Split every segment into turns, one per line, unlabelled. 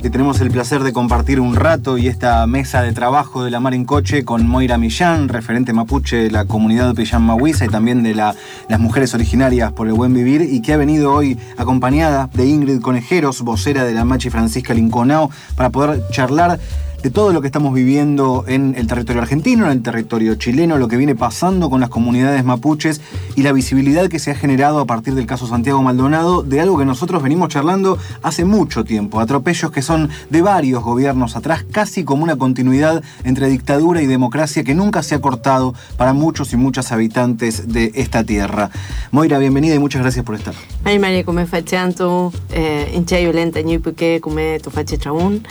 que tenemos el placer de compartir un rato y esta mesa de trabajo de la mar en coche con Moira Millán, referente mapuche de la comunidad de Pillán Mahuiza y también de las mujeres originarias por el buen vivir y que ha venido hoy acompañada de Ingrid Conejeros, vocera de la Machi Francisca Linconao, para poder charlar de todo lo que estamos viviendo en el territorio argentino, en el territorio chileno, lo que viene pasando con las comunidades mapuches y la visibilidad que se ha generado a partir del caso Santiago Maldonado de algo que nosotros venimos charlando hace mucho tiempo, atropellos que son de varios gobiernos atrás, casi como una continuidad entre dictadura y democracia que nunca se ha cortado para muchos y muchas habitantes de esta tierra. Moira, bienvenida y muchas gracias por estar.
Ay María, come faccianto, eh, inche violenta, ñuipuque, come tu fache traún,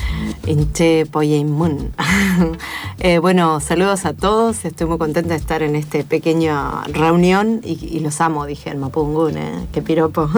inche poye eh, bueno, saludos a todos. Estoy muy contenta de estar en esta pequeña reunión y, los amo, dije el Mapungún, ¿eh? Qué piropo.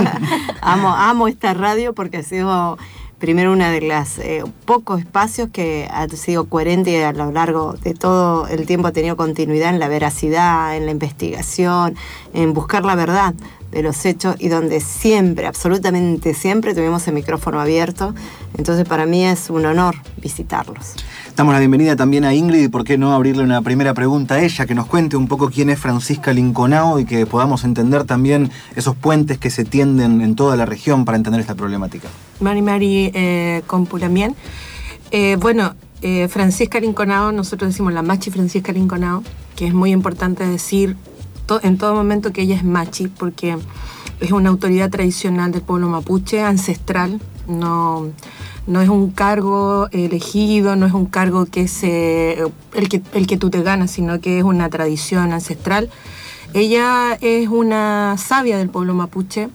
amo, amo esta radio porque ha sido primero una de las eh, pocos espacios que ha sido coherente a lo largo de todo el tiempo ha tenido continuidad en la veracidad, en la investigación, en buscar la verdad de los hechos y donde siempre, absolutamente siempre, tuvimos el micrófono abierto. Entonces para mí es un honor visitarlos.
Damos la bienvenida también a Ingrid y por qué no abrirle una primera pregunta a ella, que nos cuente un poco quién es Francisca Linconao y que podamos entender también esos puentes que se tienden en toda la región para entender esta problemática.
Mari Mari eh, Compulamien. Eh, bueno, eh, Francisca Linconao, nosotros decimos la Machi Francisca Linconao, que es muy importante decir en todo momento que ella es machi, porque es una autoridad tradicional del pueblo mapuche, ancestral, no, no es un cargo elegido, no es un cargo que se, el, que, el que tú te ganas, sino que es una tradición ancestral. Ella es una sabia del pueblo mapuche,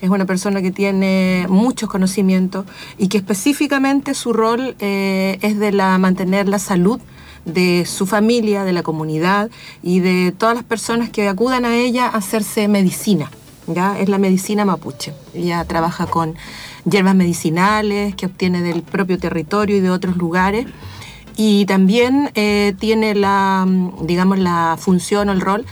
es una persona que tiene muchos conocimientos y que específicamente su rol eh, es de la, mantener la salud de su familia, de la comunidad y de todas las personas que acudan a ella a hacerse medicina. ¿ya? Es la medicina mapuche. Ella trabaja con hierbas medicinales que obtiene del propio territorio y de otros lugares. Y también eh, tiene la, digamos, la función o el rol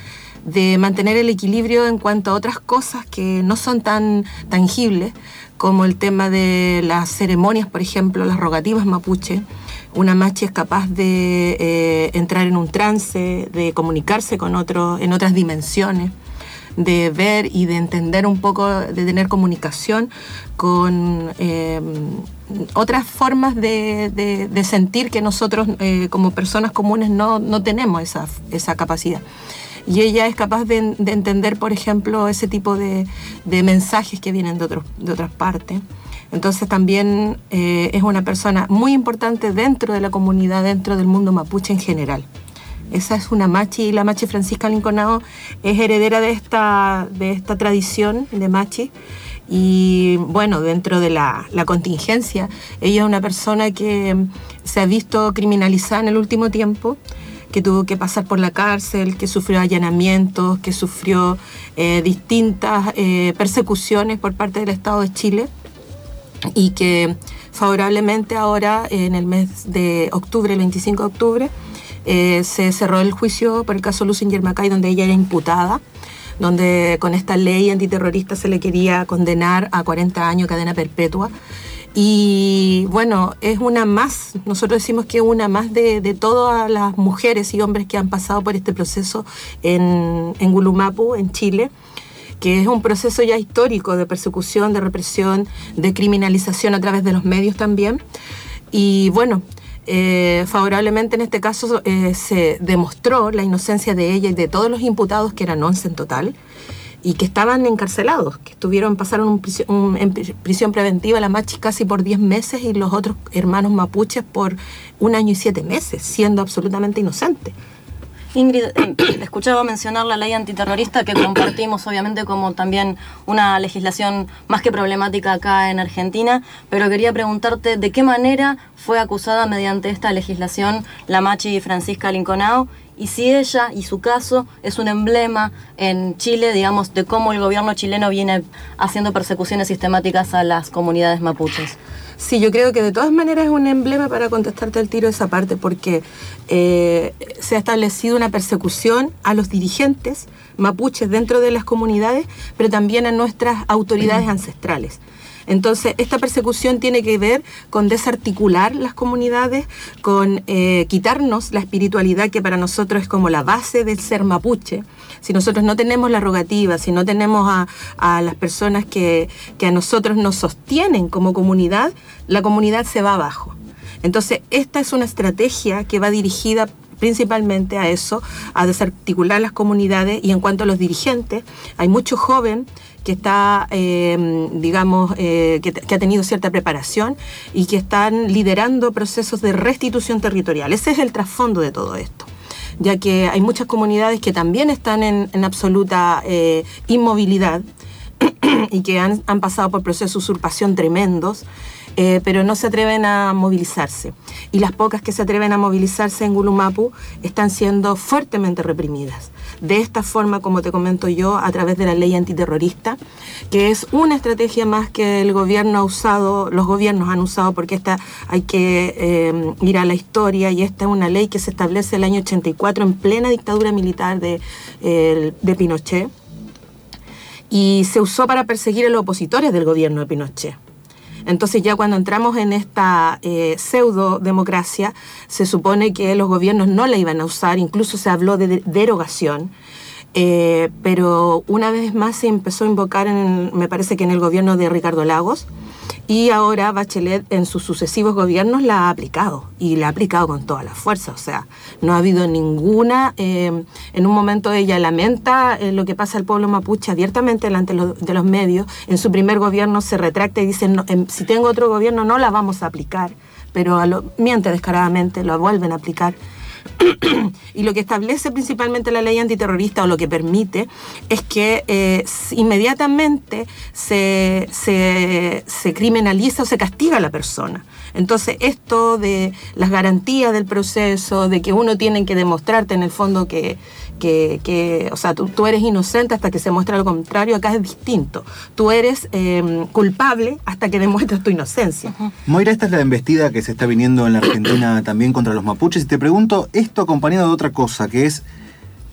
de mantener el equilibrio en cuanto a otras cosas que no son tan tangibles, como el tema de las ceremonias, por ejemplo, las rogativas mapuche, una machi es capaz de eh, entrar en un trance, de comunicarse con otros en otras dimensiones, de ver y de entender un poco, de tener comunicación con em, otras formas de, sentir que nosotros eh, como personas comunes no, tenemos esa, esa, capacidad. Y ella es capaz de, entender, por ejemplo, ese tipo de, mensajes que vienen de, de otras partes. Entonces también eh, es una persona muy importante dentro de la comunidad, dentro del mundo mapuche en general. Esa es una machi y la machi Francisca Linconao es heredera de esta, de esta tradición de machi. Y bueno, dentro de la, contingencia, ella es una persona que se ha visto criminalizada en el último tiempo, que tuvo que pasar por la cárcel, que sufrió allanamientos, que sufrió eh, distintas eh, persecuciones por parte del Estado de Chile y que favorablemente ahora en el mes de octubre, el 25 de octubre, eh, se cerró el juicio por el caso Lucien Yermacay, donde ella era imputada, donde con esta ley antiterrorista se le quería condenar a 40 años cadena perpetua. Y bueno, es una más, nosotros decimos que una más de, todas las mujeres y hombres que han pasado por este proceso en, en Gulumapu, en Chile, que es un proceso ya histórico de persecución, de represión, de criminalización a través de los medios también. Y bueno, eh, favorablemente en este caso eh, se demostró la inocencia de ella y de todos los imputados, que eran 11 en total, y que estaban encarcelados, que estuvieron, pasaron en prisión preventiva, la machi casi por 10 meses y los otros hermanos mapuches por un año y siete meses, siendo absolutamente inocentes.
Ingrid, eh, escuchaba mencionar la ley antiterrorista que compartimos obviamente como también una legislación más que problemática acá en Argentina, pero quería preguntarte de qué manera fue acusada mediante esta legislación la Machi Francisca Linconao y si ella y su caso es un emblema en Chile, digamos, de cómo el gobierno chileno viene haciendo persecuciones sistemáticas a las comunidades mapuches.
Sí, yo creo que de todas maneras es un emblema para contestarte al tiro esa parte, porque eh, se ha establecido una persecución a los dirigentes mapuches dentro de las comunidades, pero también a nuestras autoridades ancestrales. Entonces, esta persecución tiene que ver con desarticular las comunidades, con eh, quitarnos la espiritualidad que para nosotros es como la base del ser mapuche. Si nosotros no tenemos la rogativa, si no tenemos a, las personas que a nosotros nos sostienen como comunidad, la comunidad se va abajo. Entonces, esta es una estrategia que va dirigida principalmente a eso, a desarticular las comunidades y en cuanto a los dirigentes, hay mucho joven que está, eh, digamos, eh, que, ha tenido cierta preparación y que están liderando procesos de restitución territorial. Ese es el trasfondo de todo esto ya que hay muchas comunidades que también están en, en absoluta eh, inmovilidad y que han, han, pasado por procesos de usurpación tremendos eh, pero no se atreven a movilizarse. Y las pocas que se atreven a movilizarse en Gulumapu están siendo fuertemente reprimidas. De esta forma, como te comento yo, a través de la ley antiterrorista, que es una estrategia más que el gobierno ha usado, los gobiernos han usado, porque esta hay que eh, ir a la historia y esta es una ley que se establece el año 84 en plena dictadura militar de, de Pinochet y se usó para perseguir a los opositores del gobierno de Pinochet. Entonces ya cuando entramos en esta eh, pseudo democracia, se supone que los gobiernos no la iban a usar, incluso se habló de derogación. Eh, pero una vez más se empezó a invocar, en, me parece que en el gobierno de Ricardo Lagos, y ahora Bachelet en sus sucesivos gobiernos la ha aplicado y la ha aplicado con toda la fuerza. O sea, no ha habido ninguna. Eh, en un momento ella lamenta eh, lo que pasa al pueblo mapuche abiertamente delante de los, medios. En su primer gobierno se retracta y dice: no, eh, si tengo otro gobierno no la vamos a aplicar. Pero a miente descaradamente, lo vuelven a aplicar. Y lo que establece principalmente la ley antiterrorista o lo que permite es que eh, inmediatamente se, se, se, criminaliza o se castiga a la persona. Entonces, esto de las garantías del proceso, de que uno tiene que demostrarte en el fondo que, que, o sea, tú, eres inocente hasta que se muestra lo contrario, acá es distinto. Tú eres eh, culpable hasta que demuestras tu inocencia.
Moira, esta es la embestida que se está viniendo en la Argentina también contra los mapuches. Y te pregunto, esto acompañado de otra cosa, que es,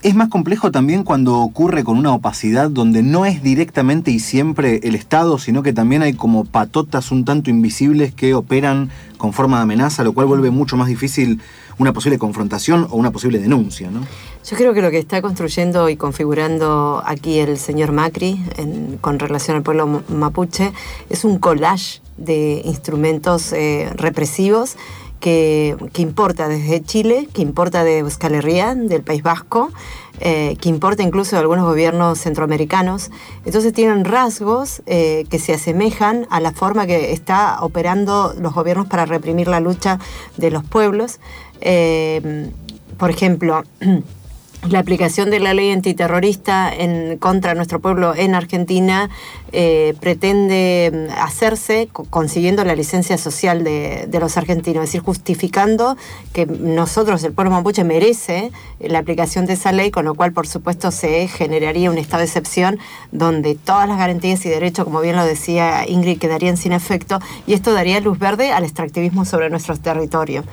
es más complejo también cuando ocurre con una opacidad donde no es directamente y siempre el Estado, sino que también hay como patotas un tanto invisibles que operan con forma de amenaza, lo cual vuelve mucho más difícil una posible confrontación o una posible denuncia, ¿no?
Yo creo que lo que está construyendo y configurando aquí el señor Macri en, con relación al pueblo mapuche es un collage de instrumentos eh, represivos que, importa desde Chile, que importa de Euskal Herria, del País Vasco, eh, que importa incluso de algunos gobiernos centroamericanos. Entonces tienen rasgos eh, que se asemejan a la forma que está operando los gobiernos para reprimir la lucha de los pueblos. Eh, por ejemplo, la aplicación de la ley antiterrorista en, contra nuestro pueblo en Argentina eh, pretende hacerse consiguiendo la licencia social de, de, los argentinos, es decir, justificando que nosotros, el pueblo mapuche, merece la aplicación de esa ley, con lo cual, por supuesto, se generaría un estado de excepción donde todas las garantías y derechos, como bien lo decía Ingrid, quedarían sin efecto y esto daría luz verde al extractivismo sobre nuestro territorio.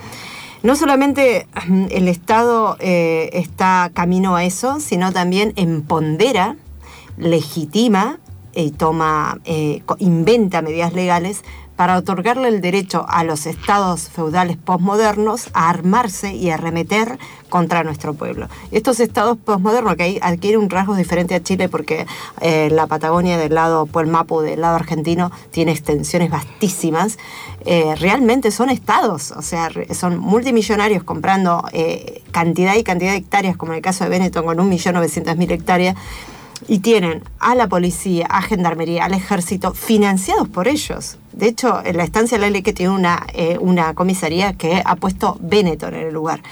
No solamente el Estado eh, está camino a eso, sino también empodera, legitima y toma, eh, inventa medidas legales para otorgarle el derecho a los estados feudales postmodernos a armarse y arremeter contra nuestro pueblo. Estos estados postmodernos que adquieren un rasgo diferente a Chile porque eh, la Patagonia del lado Puelmapu, del lado argentino, tiene extensiones vastísimas, eh, realmente son estados, o sea, son multimillonarios comprando eh, cantidad y cantidad de hectáreas, como en el caso de Benetton con 1.900.000 hectáreas, y tienen a la policía, a gendarmería, al ejército financiados por ellos. De hecho, en la estancia la que tiene una, eh, una comisaría que ha puesto Benetton en el lugar.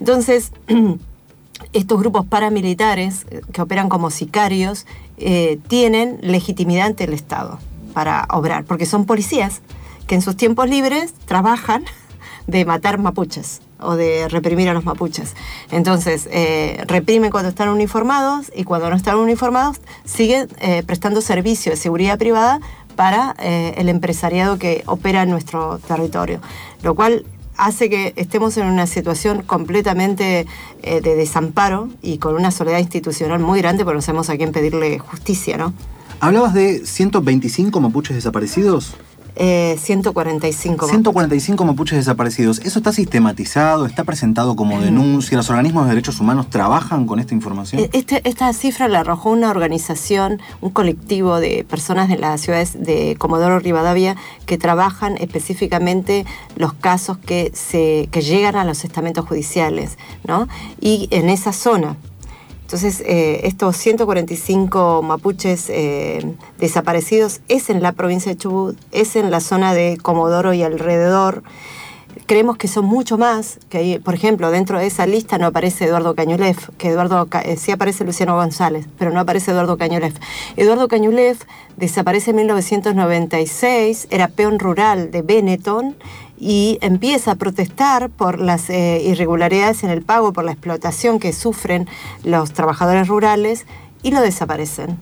Entonces, estos grupos paramilitares que operan como sicarios eh, tienen legitimidad ante el Estado para obrar, porque son policías que en sus tiempos libres trabajan de matar mapuches o de reprimir a los mapuches. Entonces, eh, reprimen cuando están uniformados y cuando no están uniformados siguen eh, prestando servicio de seguridad privada para eh, el empresariado que opera en nuestro territorio, lo cual hace que estemos en una situación completamente de desamparo y con una soledad institucional muy grande porque no sabemos a quién pedirle justicia, ¿no?
Hablabas de 125 mapuches desaparecidos.
Eh, 145.
145 mapuches desaparecidos. ¿Eso está sistematizado? ¿Está presentado como denuncia? ¿Los organismos de derechos humanos trabajan con esta información?
Eh, Este- esta cifra la arrojó una organización, un colectivo de personas de las ciudades de Comodoro Rivadavia que trabajan específicamente los casos que, se, que llegan a los estamentos judiciales, ¿no? Y en esa zona. Entonces, eh, estos 145 mapuches eh, desaparecidos es en la provincia de Chubut, es en la zona de Comodoro y alrededor. Creemos que son mucho más, que hay, por ejemplo, dentro de esa lista no aparece Eduardo Cañulef, que Eduardo, eh, sí aparece Luciano González, pero no aparece Eduardo Cañulef. Eduardo Cañulef desaparece en 1996, era peón rural de Benetton y empieza a protestar por las eh, irregularidades en el pago, por la explotación que sufren los trabajadores rurales y lo desaparecen.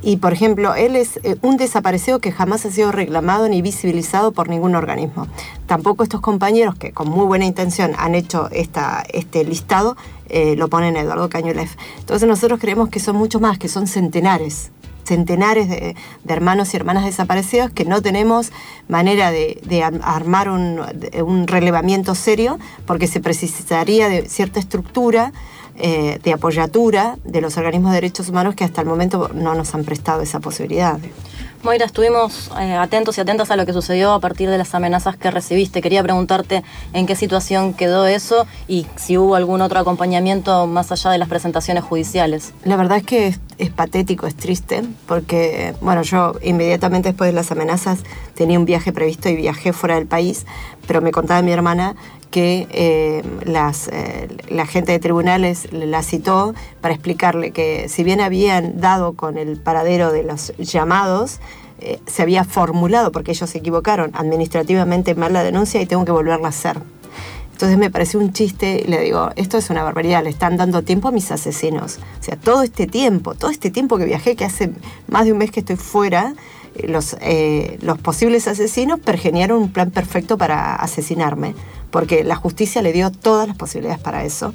Y, por ejemplo, él es eh, un desaparecido que jamás ha sido reclamado ni visibilizado por ningún organismo. Tampoco estos compañeros que con muy buena intención han hecho esta, este listado eh, lo ponen Eduardo Cañulef. Entonces nosotros creemos que son mucho más, que son centenares centenares de, hermanos y hermanas desaparecidos que no tenemos manera de, de ar- armar un relevamiento serio porque se precisaría de cierta estructura eh, de apoyatura de los organismos de derechos humanos que hasta el momento no nos han prestado esa posibilidad.
Moira, estuvimos eh, atentos y atentas a lo que sucedió a partir de las amenazas que recibiste. Quería preguntarte en qué situación quedó eso y si hubo algún otro acompañamiento más allá de las presentaciones judiciales.
La verdad es que es, es patético, es triste, porque, bueno, yo inmediatamente después de las amenazas tenía un viaje previsto y viajé fuera del país, pero me contaba mi hermana que eh, las, eh, la gente de tribunales la citó para explicarle que si bien habían dado con el paradero de los llamados, eh, se había formulado, porque ellos se equivocaron, administrativamente mal la denuncia y tengo que volverla a hacer. Entonces me pareció un chiste y le digo, esto es una barbaridad, le están dando tiempo a mis asesinos. O sea, todo este tiempo, todo este tiempo que viajé, que hace más de un mes que estoy fuera, los, eh, los posibles asesinos pergeniaron un plan perfecto para asesinarme, porque la justicia le dio todas las posibilidades para eso.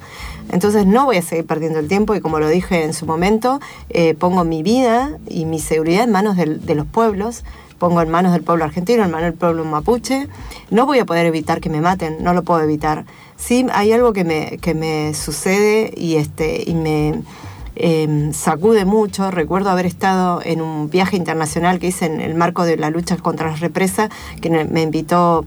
Entonces no voy a seguir perdiendo el tiempo y como lo dije en su momento, eh, pongo mi vida y mi seguridad en manos del- de los pueblos pongo en manos del pueblo argentino, en manos del pueblo mapuche. No voy a poder evitar que me maten, no lo puedo evitar. Sí, hay algo que me, que me sucede y, este, y me eh, sacude mucho. Recuerdo haber estado en un viaje internacional que hice en el marco de la lucha contra la represa, que me invitó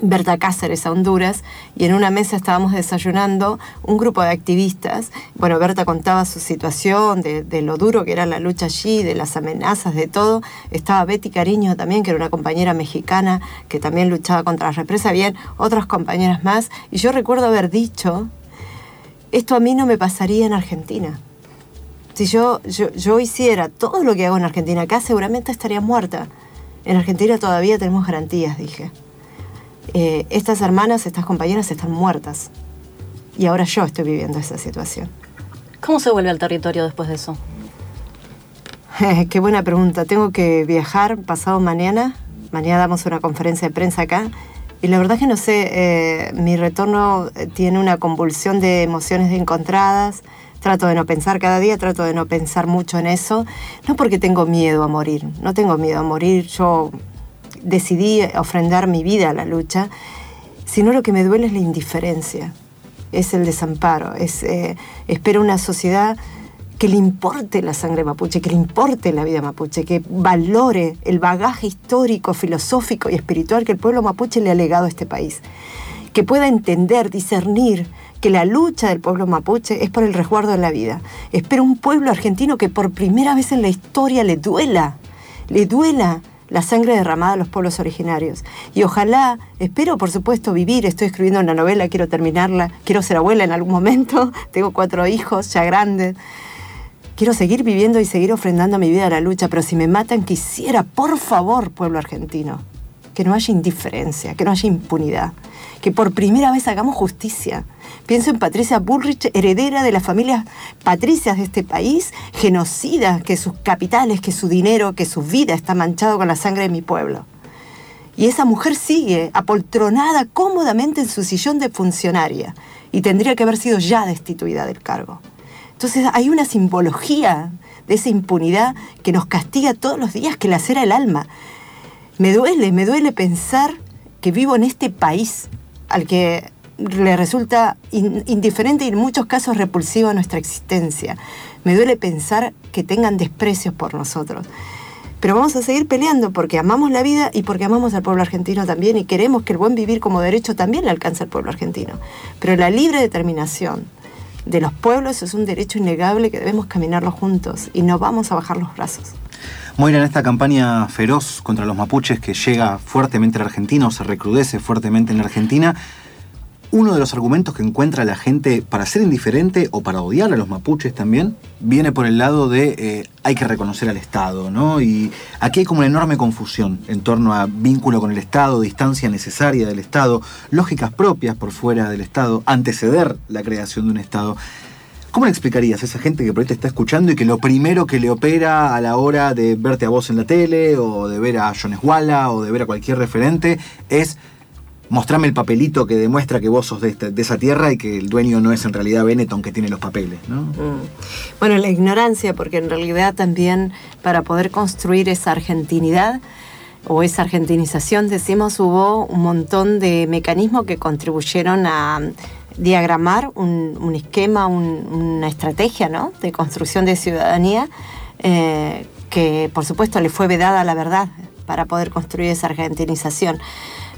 Berta Cáceres a Honduras y en una mesa estábamos desayunando un grupo de activistas. Bueno, Berta contaba su situación, de, de lo duro que era la lucha allí, de las amenazas, de todo. Estaba Betty Cariño también, que era una compañera mexicana que también luchaba contra la represa. Bien, otras compañeras más. Y yo recuerdo haber dicho, esto a mí no me pasaría en Argentina. Si yo, yo, yo hiciera todo lo que hago en Argentina acá, seguramente estaría muerta. En Argentina todavía tenemos garantías, dije eh, estas hermanas, estas compañeras están muertas. Y ahora yo estoy viviendo esa situación.
¿Cómo se vuelve al territorio después de eso?
Qué buena pregunta. Tengo que viajar pasado mañana. Mañana damos una conferencia de prensa acá. Y la verdad es que no sé, eh, mi retorno eh, tiene una convulsión de emociones encontradas. Trato de no pensar cada día, trato de no pensar mucho en eso. No porque tengo miedo a morir, no tengo miedo a morir. Yo decidí ofrendar mi vida a la lucha, sino lo que me duele es la indiferencia, es el desamparo, es eh, espero una sociedad que le importe la sangre mapuche, que le importe la vida mapuche, que valore el bagaje histórico, filosófico y espiritual que el pueblo mapuche le ha legado a este país, que pueda entender, discernir que la lucha del pueblo mapuche es por el resguardo de la vida. Espero un pueblo argentino que por primera vez en la historia le duela, le duela la sangre derramada a los pueblos originarios. Y ojalá, espero por supuesto vivir, estoy escribiendo una novela, quiero terminarla, quiero ser abuela en algún momento, tengo cuatro hijos ya grandes. Quiero seguir viviendo y seguir ofrendando mi vida a la lucha, pero si me matan quisiera, por favor, pueblo argentino, que no haya indiferencia, que no haya impunidad, que por primera vez hagamos justicia. Pienso en Patricia Bullrich, heredera de las familias patricias de este país, genocida, que sus capitales, que su dinero, que su vida está manchado con la sangre de mi pueblo. Y esa mujer sigue apoltronada cómodamente en su sillón de funcionaria y tendría que haber sido ya destituida del cargo. Entonces hay una simbología de esa impunidad que nos castiga todos los días, que lacera el alma. Me duele, me duele pensar que vivo en este país al que le resulta indiferente y en muchos casos repulsivo a nuestra existencia. Me duele pensar que tengan desprecios por nosotros. Pero vamos a seguir peleando porque amamos la vida y porque amamos al pueblo argentino también y queremos que el buen vivir como derecho también le alcance al pueblo argentino. Pero la libre determinación de los pueblos es un derecho innegable que debemos caminarlo juntos y no vamos a bajar los brazos.
Moira, en esta campaña feroz contra los mapuches que llega fuertemente a la Argentina o se recrudece fuertemente en la Argentina, uno de los argumentos que encuentra la gente para ser indiferente o para odiar a los mapuches también viene por el lado de eh, hay que reconocer al Estado, ¿no? Y aquí hay como una enorme confusión en torno a vínculo con el Estado, distancia necesaria del Estado, lógicas propias por fuera del Estado, anteceder la creación de un Estado. ¿Cómo le explicarías a esa gente que por ahí te está escuchando y que lo primero que le opera a la hora de verte a vos en la tele o de ver a Jones Walla o de ver a cualquier referente es mostrame el papelito que demuestra que vos sos de, esa tierra y que el dueño no es en realidad Benetton que tiene los papeles, ¿no? Mm.
Bueno, la ignorancia, porque en realidad también para poder construir esa argentinidad o esa argentinización, decimos, hubo un montón de mecanismos que contribuyeron a diagramar un, esquema, una estrategia ¿no? de construcción de ciudadanía eh, que por supuesto le fue vedada la verdad para poder construir esa argentinización.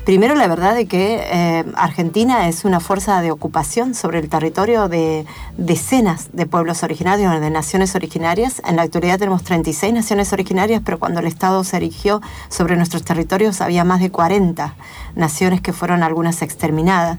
Primero, la verdad de que eh, Argentina es una fuerza de ocupación sobre el territorio de decenas de pueblos originarios, de naciones originarias. En la actualidad tenemos 36 naciones originarias, pero cuando el Estado se erigió sobre nuestros territorios había más de 40 naciones que fueron algunas exterminadas.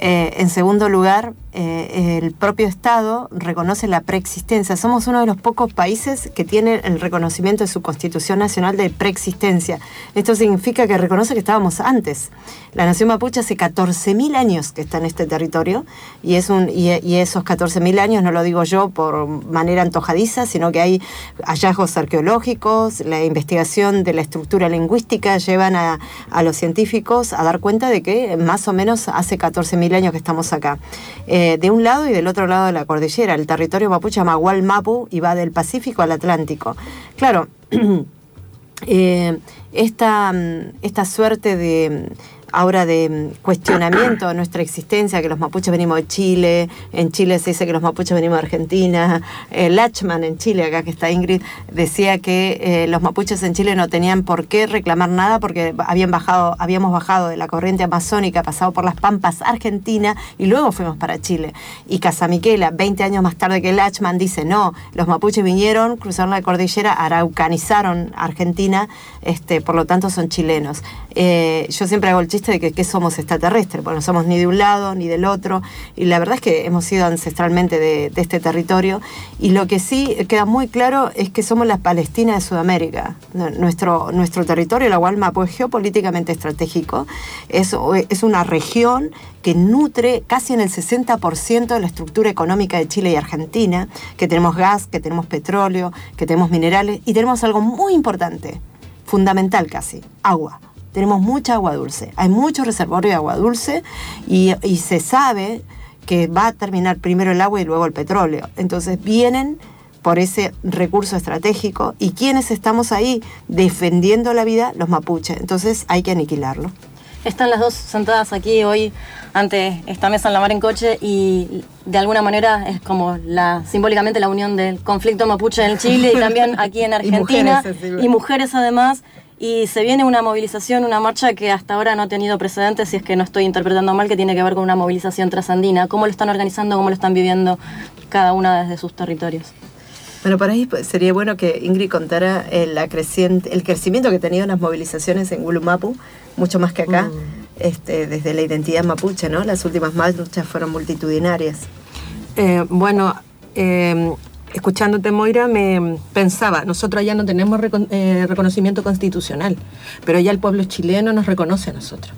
Eh, en segundo lugar, eh, el propio Estado reconoce la preexistencia. Somos uno de los pocos países que tiene el reconocimiento de su Constitución Nacional de preexistencia. Esto significa que reconoce que estábamos antes. La nación mapuche hace 14.000 años que está en este territorio y, es un, y, esos 14.000 años no lo digo yo por manera antojadiza, sino que hay hallazgos arqueológicos, la investigación de la estructura lingüística llevan a, a los científicos a dar cuenta de que más o menos hace 14.000 años que estamos acá. Eh, de un lado y del otro lado de la cordillera. El territorio mapuche llama Mapu y va del Pacífico al Atlántico. Claro, eh, esta, esta suerte de ahora de mm, cuestionamiento de nuestra existencia, que los mapuches venimos de Chile, en Chile se dice que los mapuches venimos de Argentina, eh, Lachman en Chile, acá que está Ingrid, decía que eh, los mapuches en Chile no tenían por qué reclamar nada porque habían bajado, habíamos bajado de la corriente amazónica, pasado por las pampas Argentina y luego fuimos para Chile. Y Casamiquela, 20 años más tarde que Lachman, dice, no, los mapuches vinieron, cruzaron la cordillera, araucanizaron Argentina, este, por lo tanto son chilenos. Eh, yo siempre hago el chiste de que, somos extraterrestres, porque no somos ni de un lado ni del otro, y la verdad es que hemos sido ancestralmente de, este territorio, y lo que sí queda muy claro es que somos la Palestina de Sudamérica. Nuestro, nuestro territorio, la Gualma, pues geopolíticamente estratégico, es, es una región que nutre casi en el 60% de la estructura económica de Chile y Argentina, que tenemos gas, que tenemos petróleo, que tenemos minerales, y tenemos algo muy importante, fundamental casi, agua tenemos mucha agua dulce. Hay mucho reservorio de agua dulce y, se sabe que va a terminar primero el agua y luego el petróleo. Entonces vienen por ese recurso estratégico y quienes estamos ahí defendiendo la vida, los mapuches. Entonces hay que aniquilarlo.
Están las dos sentadas aquí hoy ante esta mesa en la mar en coche y de alguna manera es como la simbólicamente la unión del conflicto mapuche en Chile y también aquí en Argentina y mujeres además y se viene una movilización, una marcha que hasta ahora no ha tenido precedentes, si es que no estoy interpretando mal, que tiene que ver con una movilización trasandina. ¿Cómo lo están organizando, cómo lo están viviendo cada una desde sus territorios?
Bueno, para ahí pues, sería bueno que Ingrid contara el, la creciente, el crecimiento que ha tenido las movilizaciones en Gulumapu, mucho más que acá, mm. este, desde la identidad mapuche, ¿no? Las últimas marchas fueron multitudinarias.
Eh, bueno, eh, escuchándote, Moira, me pensaba, nosotros allá no tenemos eh, reconocimiento constitucional, pero allá el pueblo chileno nos reconoce a nosotros.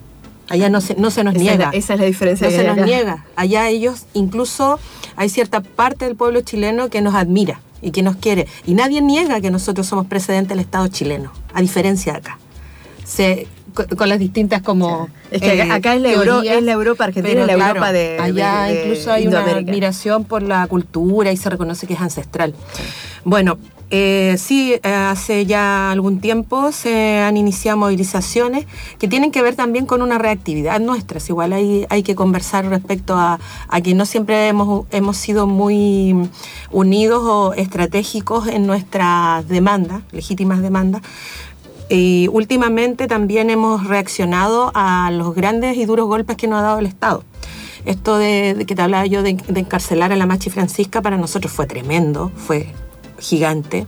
Allá no se, no se nos niega.
esa es la diferencia.
No se nos niega. Allá ellos, incluso hay cierta parte del pueblo chileno que nos admira y que nos quiere. Y nadie niega que nosotros somos precedentes del Estado chileno, a diferencia de acá. Se con, las distintas como...
Es que acá, es, la es la Europa argentina, la Europa de...
Allá incluso hay una admiración por la cultura y se reconoce que es ancestral. Bueno, eh, sí, eh, hace ya algún tiempo se han iniciado movilizaciones que tienen que ver también con una reactividad nuestra. Igual hay, hay que conversar respecto a, que no siempre hemos, hemos sido muy unidos o estratégicos en nuestras demandas, legítimas demandas. Y últimamente también hemos reaccionado a los grandes y duros golpes que nos ha dado el Estado. Esto de, que te hablaba yo de, de encarcelar a la Machi Francisca para nosotros fue tremendo, fue gigante.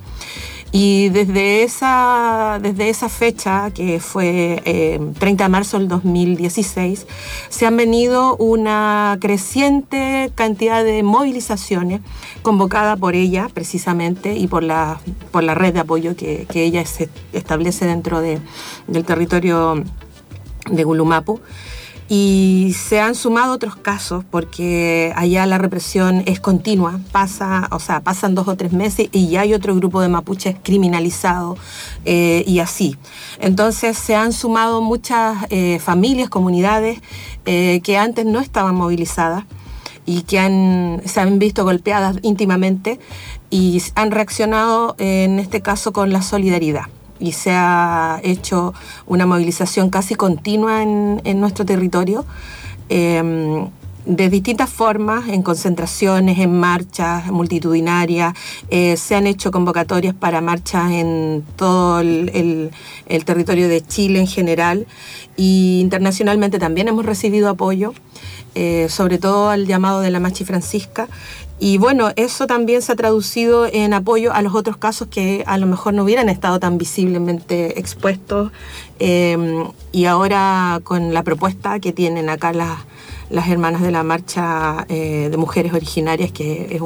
Y desde esa, desde esa fecha, que fue 30 eh, de marzo del 2016, se han venido una creciente cantidad de movilizaciones convocada por ella precisamente y por la, por la red de apoyo que, ella establece dentro de, del territorio de Gulumapu. Y se han sumado otros casos porque allá la represión es continua, pasa, o sea, pasan dos o tres meses y ya hay otro grupo de mapuches criminalizado eh, y así. Entonces se han sumado muchas eh, familias, comunidades eh, que antes no estaban movilizadas y que han, se han visto golpeadas íntimamente y han reaccionado en este caso con la solidaridad y se ha hecho una movilización casi continua en, nuestro territorio. Em, de distintas formas, en concentraciones, en marchas multitudinarias, eh, se han hecho convocatorias para marchas en todo el, territorio de Chile en general y internacionalmente también hemos recibido apoyo, eh, sobre todo al llamado de la Machi Francisca y bueno, eso también se ha traducido en apoyo a los otros casos que a lo mejor no hubieran estado tan visiblemente expuestos. Eh, y ahora con la propuesta que tienen acá las las hermanas de la marcha eh, de mujeres originarias, que es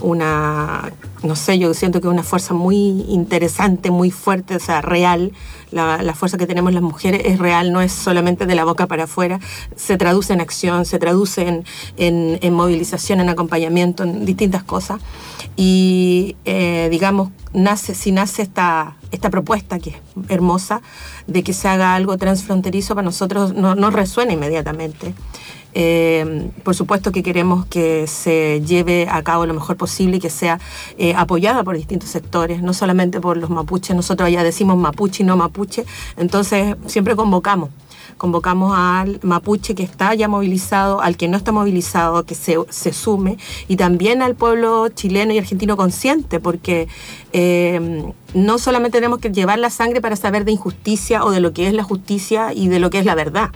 una, no sé, yo siento que es una fuerza muy interesante, muy fuerte, o sea, real. La, fuerza que tenemos las mujeres es real, no es solamente de la boca para afuera, se traduce en acción, se traduce en, movilización, en acompañamiento, en distintas cosas. Y eh, digamos, nace, si nace esta, esta propuesta que es hermosa de que se haga algo transfronterizo, para nosotros no, no resuena inmediatamente. Eh, por supuesto que queremos que se lleve a cabo lo mejor posible y que sea eh, apoyada por distintos sectores, no solamente por los mapuches. Nosotros allá decimos mapuche y no mapuche, entonces siempre convocamos. Convocamos al mapuche que está ya movilizado, al que no está movilizado, que se, se sume, y también al pueblo chileno y argentino consciente, porque eh, no solamente tenemos que llevar la sangre para saber de injusticia o de lo que es la justicia y de lo que es la verdad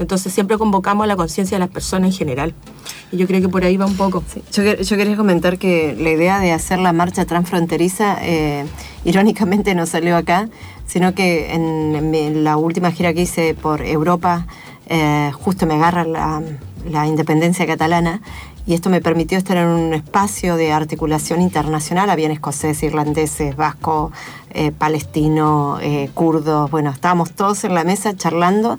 entonces siempre convocamos a la conciencia de las personas en general. Y yo creo que por ahí va un poco.
Yo, quería comentar que la idea de hacer la marcha transfronteriza, eh, irónicamente no salió acá, sino que en, la última gira que hice por Europa, eh, justo me agarra la, independencia catalana y esto me permitió estar en un espacio de articulación internacional. Habían escoceses, irlandeses, vascos, eh, palestinos, kurdos. Bueno, estábamos todos en la mesa charlando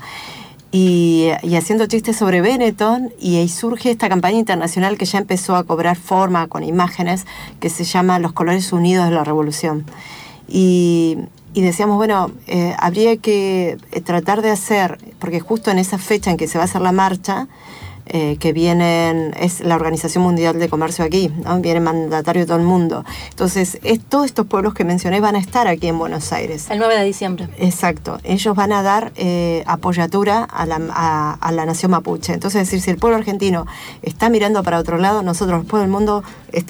y, haciendo chistes sobre Benetton y ahí surge esta campaña internacional que ya empezó a cobrar forma con imágenes que se llama Los Colores Unidos de la Revolución. Y, decíamos, bueno, eh, habría que eh, tratar de hacer, porque justo en esa fecha en que se va a hacer la marcha, eh, que vienen, es la Organización Mundial de Comercio aquí, ¿no? vienen mandatarios de todo el mundo. Entonces, es, todos estos pueblos que mencioné van a estar aquí en Buenos Aires.
El 9 de diciembre.
Exacto. Ellos van a dar eh, apoyatura a la, a, la, nación mapuche. Entonces, es decir, si el pueblo argentino está mirando para otro lado, nosotros, el pueblo del mundo,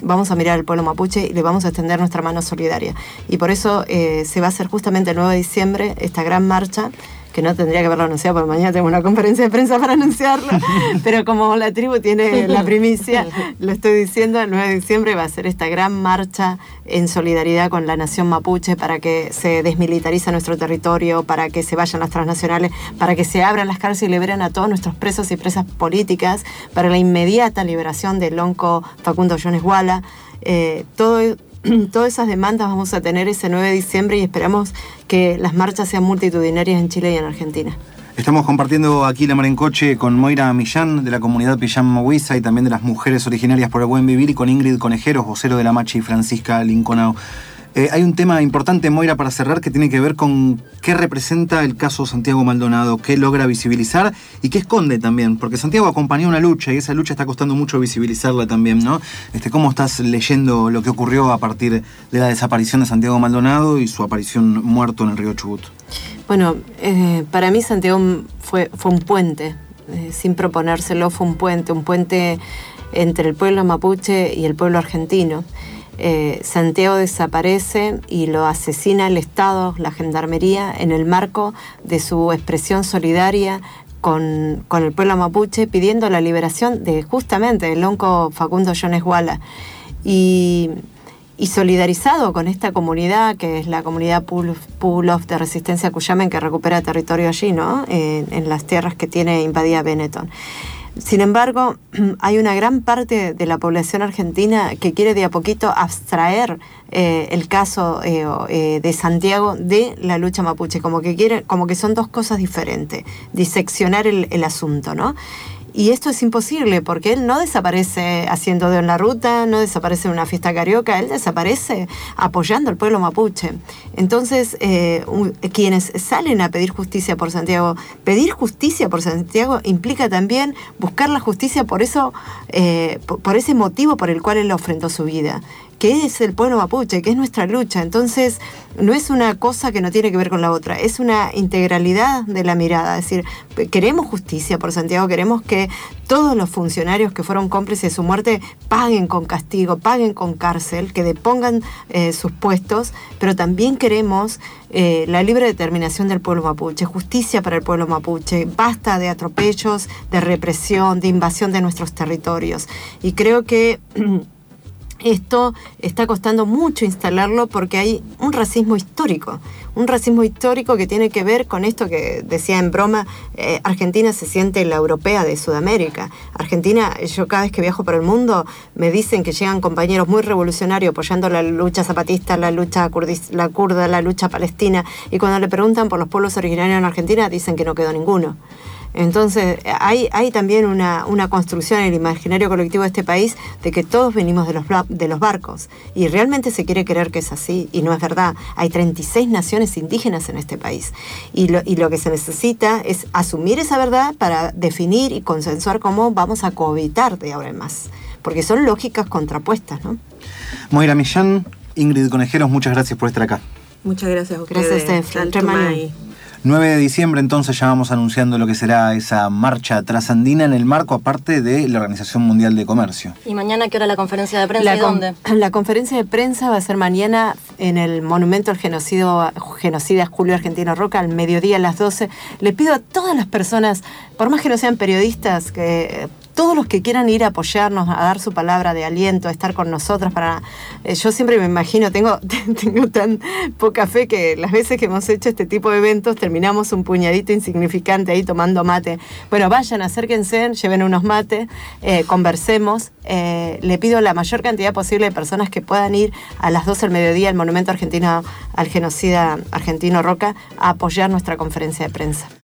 vamos a mirar al pueblo mapuche y le vamos a extender nuestra mano solidaria. Y por eso eh, se va a hacer justamente el 9 de diciembre esta gran marcha que no tendría que haberlo anunciado, porque mañana tengo una conferencia de prensa para anunciarlo, pero como la tribu tiene la primicia, lo estoy diciendo, el 9 de diciembre va a ser esta gran marcha en solidaridad con la nación mapuche para que se desmilitarice nuestro territorio, para que se vayan las transnacionales, para que se abran las cárceles y liberen a todos nuestros presos y presas políticas, para la inmediata liberación del lonco Facundo Jones Walla. Eh, todo todas esas demandas vamos a tener ese 9 de diciembre y esperamos que las marchas sean multitudinarias en Chile y en Argentina.
Estamos compartiendo aquí la mar en coche con Moira Millán de la comunidad Pillán Mahuiza y también de las mujeres originarias por el buen vivir y con Ingrid Conejeros, vocero de la Machi Francisca Linconao. Eh, hay un tema importante, Moira, para cerrar, que tiene que ver con qué representa el caso Santiago Maldonado, qué logra visibilizar y qué esconde también, porque Santiago acompañó una lucha y esa lucha está costando mucho visibilizarla también, ¿no? Este, ¿Cómo estás leyendo lo que ocurrió a partir de la desaparición de Santiago Maldonado y su aparición muerto en el río Chubut?
Bueno, eh, para mí Santiago fue, fue un puente, eh, sin proponérselo, fue un puente, un puente entre el pueblo mapuche y el pueblo argentino. Eh, Santiago desaparece y lo asesina el Estado, la Gendarmería, en el marco de su expresión solidaria con, el pueblo mapuche, pidiendo la liberación de justamente del lonco Facundo Jones Walla. Y, solidarizado con esta comunidad, que es la comunidad Pull-Off de Resistencia Cuyamen, que recupera territorio allí, ¿no? en las tierras que tiene invadida Benetton. Sin embargo, hay una gran parte de la población argentina que quiere de a poquito abstraer eh, el caso eh, eh, de Santiago de la lucha mapuche, como que quiere, como que son dos cosas diferentes, diseccionar el, el asunto, ¿no? Y esto es imposible porque él no desaparece haciendo de en la ruta, no desaparece en una fiesta carioca, él desaparece apoyando al pueblo mapuche. Entonces, eh, quienes salen a pedir justicia por Santiago, pedir justicia por Santiago implica también buscar la justicia por eso, eh, por ese motivo por el cual él ofrendó su vida que es el pueblo mapuche, que es nuestra lucha. Entonces, no es una cosa que no tiene que ver con la otra, es una integralidad de la mirada. Es decir, queremos justicia por Santiago, queremos que todos los funcionarios que fueron cómplices de su muerte paguen con castigo, paguen con cárcel, que depongan eh, sus puestos, pero también queremos eh, la libre determinación del pueblo mapuche, justicia para el pueblo mapuche, basta de atropellos, de represión, de invasión de nuestros territorios. Y creo que Esto está costando mucho instalarlo porque hay un racismo histórico, un racismo histórico que tiene que ver con esto que decía en broma, eh, Argentina se siente la europea de Sudamérica. Argentina, yo cada vez que viajo por el mundo me dicen que llegan compañeros muy revolucionarios apoyando la lucha zapatista, la lucha la kurda, la lucha palestina, y cuando le preguntan por los pueblos originarios en Argentina dicen que no quedó ninguno. Entonces, hay, hay también una, construcción en el imaginario colectivo de este país de que todos venimos de los, de los barcos y realmente se quiere creer que es así y no es verdad. Hay 36 naciones indígenas en este país y lo, y lo que se necesita es asumir esa verdad para definir y consensuar cómo vamos a cohabitar de ahora en más, porque son lógicas contrapuestas. ¿no?
Moira Millán, Ingrid Conejeros, muchas gracias por estar acá.
Muchas gracias a ustedes.
Gracias a
9 de diciembre entonces ya vamos anunciando lo que será esa marcha trasandina en el marco aparte de la Organización Mundial de Comercio.
¿Y mañana qué hora la conferencia de prensa
y
dónde?
La conferencia de prensa va a ser mañana en el Monumento al Genocidio, Genocida Julio Argentino Roca al mediodía a las 12. Le pido a todas las personas, por más que no sean periodistas, que todos los que quieran ir a apoyarnos, a dar su palabra de aliento, a estar con nosotros para... Eh, yo siempre me imagino, tengo, tengo tan poca fe que las veces que hemos hecho este tipo de eventos terminamos un puñadito insignificante ahí tomando mate. Bueno, vayan, acérquense, lleven unos mates, eh, conversemos. Eh, le pido la mayor cantidad posible de personas que puedan ir a las 12 del mediodía al Monumento Argentino al Genocida Argentino Roca a apoyar nuestra conferencia de prensa.